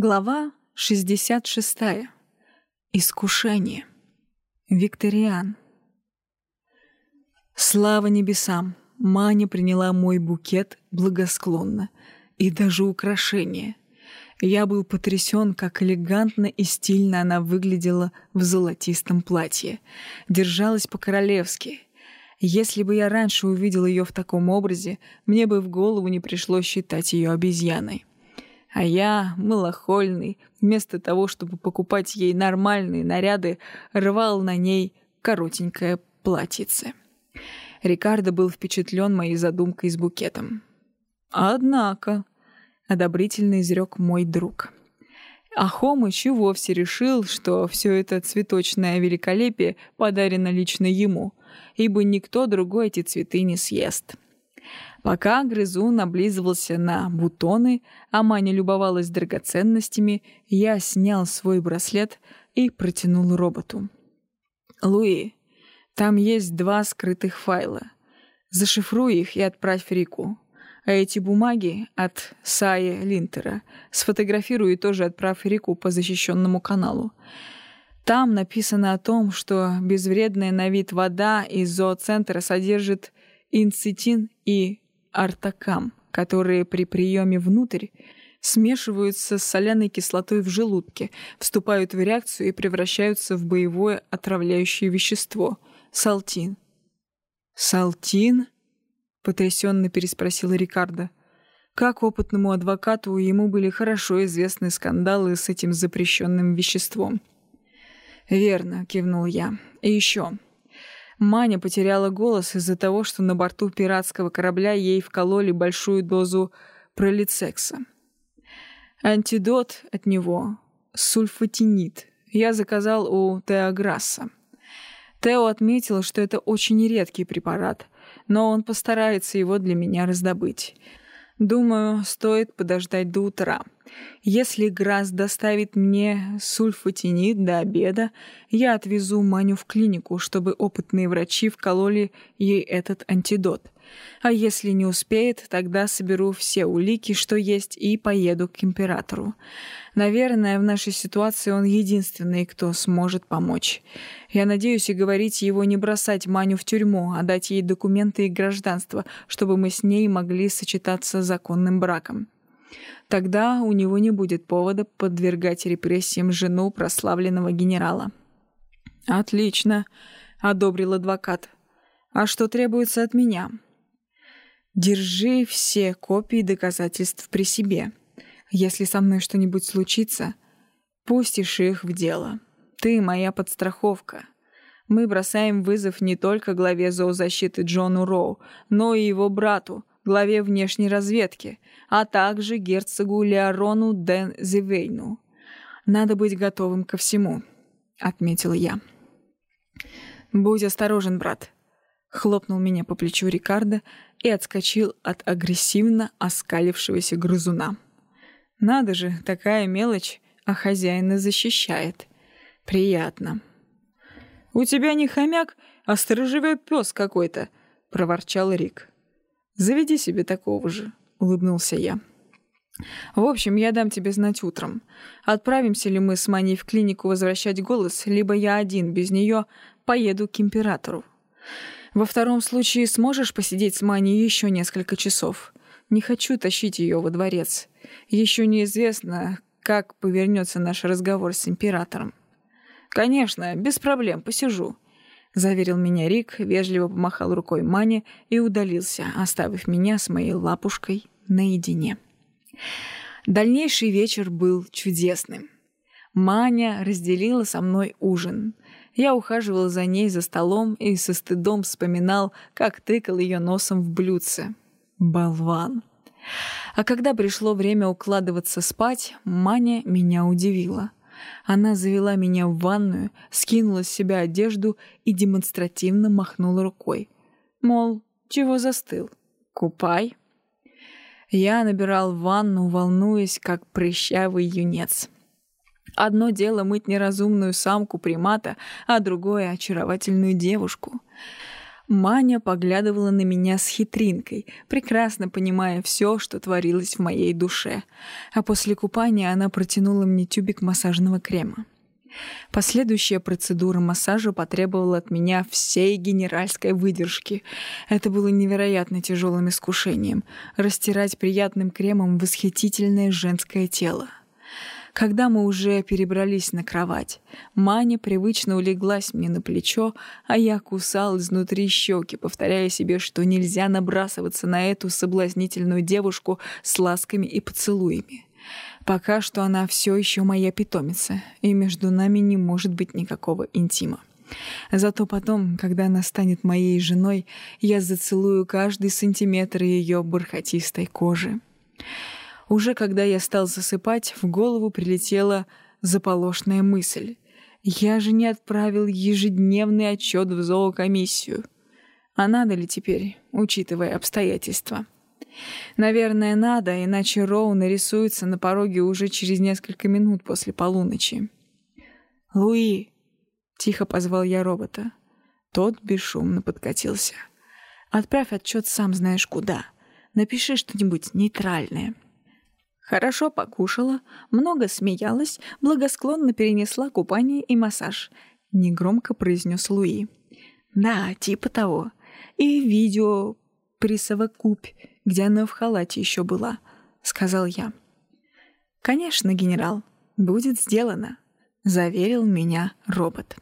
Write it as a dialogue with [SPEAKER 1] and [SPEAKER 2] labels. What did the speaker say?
[SPEAKER 1] Глава 66. Искушение. Викториан. Слава небесам! Маня приняла мой букет благосклонно. И даже украшение. Я был потрясен, как элегантно и стильно она выглядела в золотистом платье. Держалась по-королевски. Если бы я раньше увидел ее в таком образе, мне бы в голову не пришло считать ее обезьяной. А я, малохольный, вместо того, чтобы покупать ей нормальные наряды, рвал на ней коротенькое платьице. Рикардо был впечатлен моей задумкой с букетом. «Однако», — одобрительно изрек мой друг. А Хомыч и вовсе решил, что все это цветочное великолепие подарено лично ему, ибо никто другой эти цветы не съест. Пока грызун облизывался на бутоны, а Маня любовалась драгоценностями, я снял свой браслет и протянул роботу. «Луи, там есть два скрытых файла. Зашифруй их и отправь Рику. А эти бумаги от Саи Линтера сфотографируй и тоже отправь Рику по защищенному каналу. Там написано о том, что безвредная на вид вода из зооцентра содержит инцитин и артакам, которые при приеме внутрь смешиваются с соляной кислотой в желудке, вступают в реакцию и превращаются в боевое отравляющее вещество — салтин. «Салтин?» — потрясенно переспросил Рикардо. Как опытному адвокату ему были хорошо известны скандалы с этим запрещенным веществом. «Верно», — кивнул я. «И еще. Маня потеряла голос из-за того, что на борту пиратского корабля ей вкололи большую дозу пролицекса. Антидот от него — сульфатинид. Я заказал у Теограсса. Тео отметил, что это очень редкий препарат, но он постарается его для меня раздобыть. Думаю, стоит подождать до утра. Если Грасс доставит мне сульфатинид до обеда, я отвезу Маню в клинику, чтобы опытные врачи вкололи ей этот антидот. А если не успеет, тогда соберу все улики, что есть, и поеду к императору. Наверное, в нашей ситуации он единственный, кто сможет помочь. Я надеюсь и говорить его не бросать Маню в тюрьму, а дать ей документы и гражданство, чтобы мы с ней могли сочетаться законным браком. Тогда у него не будет повода подвергать репрессиям жену прославленного генерала. «Отлично», — одобрил адвокат. «А что требуется от меня?» Держи все копии доказательств при себе. Если со мной что-нибудь случится, пустишь их в дело. Ты моя подстраховка. Мы бросаем вызов не только главе зоозащиты Джону Роу, но и его брату, главе внешней разведки, а также герцогу Леорону Ден Зивейну. Надо быть готовым ко всему, — отметил я. «Будь осторожен, брат», — хлопнул меня по плечу Рикардо, и отскочил от агрессивно оскалившегося грызуна. Надо же, такая мелочь, а хозяина защищает. Приятно. «У тебя не хомяк, а сторожевой пес какой-то», — проворчал Рик. «Заведи себе такого же», — улыбнулся я. «В общем, я дам тебе знать утром. Отправимся ли мы с Маней в клинику возвращать голос, либо я один без нее поеду к императору. Во втором случае сможешь посидеть с Маней еще несколько часов. Не хочу тащить ее во дворец. Еще неизвестно, как повернется наш разговор с императором. «Конечно, без проблем, посижу», — заверил меня Рик, вежливо помахал рукой Мане и удалился, оставив меня с моей лапушкой наедине. Дальнейший вечер был чудесным. Маня разделила со мной ужин — я ухаживал за ней за столом и со стыдом вспоминал, как тыкал ее носом в блюдце. Болван. А когда пришло время укладываться спать, Маня меня удивила. Она завела меня в ванную, скинула с себя одежду и демонстративно махнула рукой. Мол, чего застыл? Купай. Я набирал ванну, волнуясь, как прыщавый юнец. Одно дело мыть неразумную самку примата, а другое — очаровательную девушку. Маня поглядывала на меня с хитринкой, прекрасно понимая все, что творилось в моей душе. А после купания она протянула мне тюбик массажного крема. Последующая процедура массажа потребовала от меня всей генеральской выдержки. Это было невероятно тяжелым искушением — растирать приятным кремом восхитительное женское тело. Когда мы уже перебрались на кровать, Маня привычно улеглась мне на плечо, а я кусал изнутри щеки, повторяя себе, что нельзя набрасываться на эту соблазнительную девушку с ласками и поцелуями. Пока что она все еще моя питомица, и между нами не может быть никакого интима. Зато потом, когда она станет моей женой, я зацелую каждый сантиметр ее бархатистой кожи. Уже когда я стал засыпать, в голову прилетела заполошная мысль. Я же не отправил ежедневный отчет в зоокомиссию. А надо ли теперь, учитывая обстоятельства? Наверное, надо, иначе Роу нарисуется на пороге уже через несколько минут после полуночи. «Луи!» — тихо позвал я робота. Тот бесшумно подкатился. «Отправь отчет сам знаешь куда. Напиши что-нибудь нейтральное». Хорошо покушала, много смеялась, благосклонно перенесла купание и массаж. Негромко произнес Луи. «Да, типа того. И видео присовокупь, где она в халате еще была», — сказал я. «Конечно, генерал, будет сделано», — заверил меня робот.